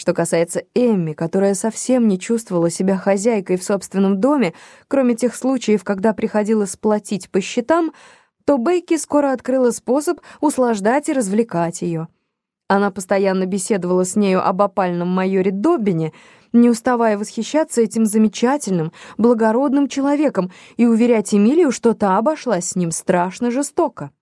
Что касается Эмми, которая совсем не чувствовала себя хозяйкой в собственном доме, кроме тех случаев, когда приходилось платить по счетам, то Бекки скоро открыла способ услаждать и развлекать ее. Она постоянно беседовала с нею об опальном майоре Доббине, не уставая восхищаться этим замечательным, благородным человеком и уверять Эмилию, что та обошлась с ним страшно жестоко.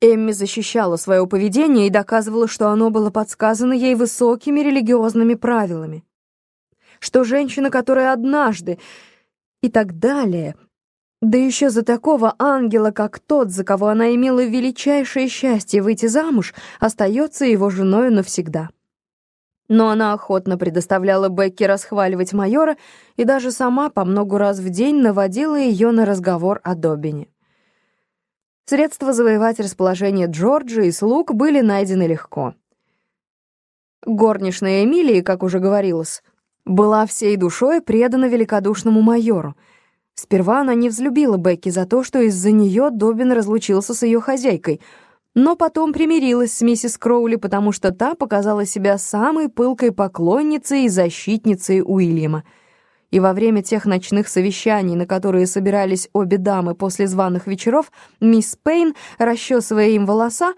Эмми защищала свое поведение и доказывала, что оно было подсказано ей высокими религиозными правилами. Что женщина, которая однажды и так далее, да еще за такого ангела, как тот, за кого она имела величайшее счастье выйти замуж, остается его женой навсегда. Но она охотно предоставляла Бекке расхваливать майора и даже сама по много раз в день наводила ее на разговор о Добине. Средства завоевать расположение Джорджа и слуг были найдены легко. Горничная Эмилии, как уже говорилось, была всей душой предана великодушному майору. Сперва она не взлюбила Бекки за то, что из-за нее Добин разлучился с ее хозяйкой, но потом примирилась с миссис Кроули, потому что та показала себя самой пылкой поклонницей и защитницей Уильяма — и во время тех ночных совещаний, на которые собирались обе дамы после званых вечеров, мисс Пейн, расчесывая им волоса,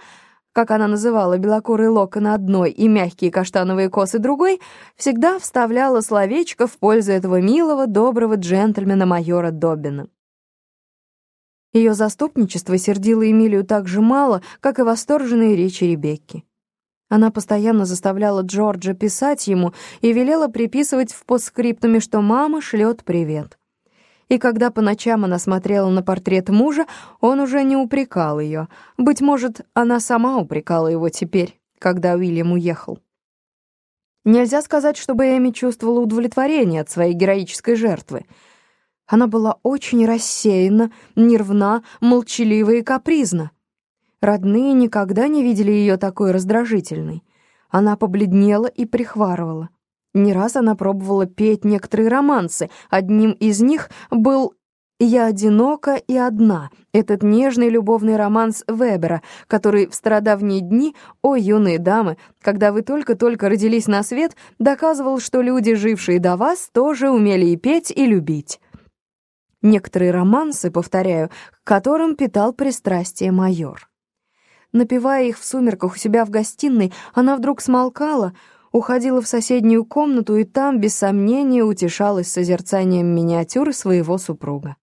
как она называла белокурые локоны одной и мягкие каштановые косы другой, всегда вставляла словечко в пользу этого милого, доброго джентльмена майора Доббина. Ее заступничество сердило Эмилию так же мало, как и восторженные речи Ребекки. Она постоянно заставляла Джорджа писать ему и велела приписывать в постскриптуме, что мама шлет привет. И когда по ночам она смотрела на портрет мужа, он уже не упрекал ее. Быть может, она сама упрекала его теперь, когда Уильям уехал. Нельзя сказать, чтобы Эми чувствовала удовлетворение от своей героической жертвы. Она была очень рассеяна, нервна, молчалива и капризна. Родные никогда не видели ее такой раздражительной. Она побледнела и прихварывала. Не раз она пробовала петь некоторые романсы. Одним из них был «Я одинока и одна», этот нежный любовный романс Вебера, который в стародавние дни, о, юные дамы, когда вы только-только родились на свет, доказывал, что люди, жившие до вас, тоже умели и петь, и любить. Некоторые романсы, повторяю, к которым питал пристрастие майор. Напевая их в сумерках у себя в гостиной, она вдруг смолкала, уходила в соседнюю комнату и там, без сомнения, утешалась созерцанием миниатюры своего супруга.